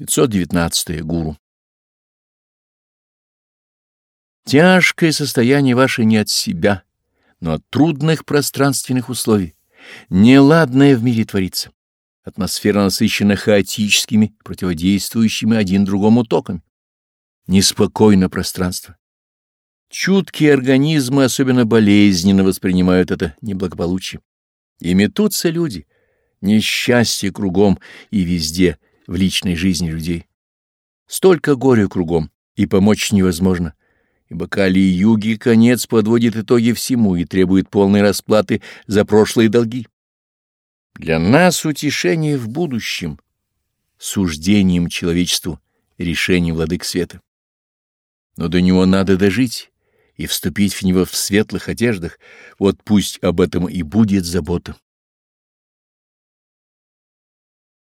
519. Гуру. Тяжкое состояние ваше не от себя, но от трудных пространственных условий. Неладное в мире творится. Атмосфера насыщена хаотическими, противодействующими один другому токами. Неспокойно пространство. Чуткие организмы особенно болезненно воспринимают это неблагополучие. И метутся люди, несчастье кругом и везде, в личной жизни людей. Столько горя кругом, и помочь невозможно, ибо Кали-юги конец подводит итоги всему и требует полной расплаты за прошлые долги. Для нас утешение в будущем, суждением человечеству, решением владык света. Но до него надо дожить и вступить в него в светлых одеждах, вот пусть об этом и будет забота.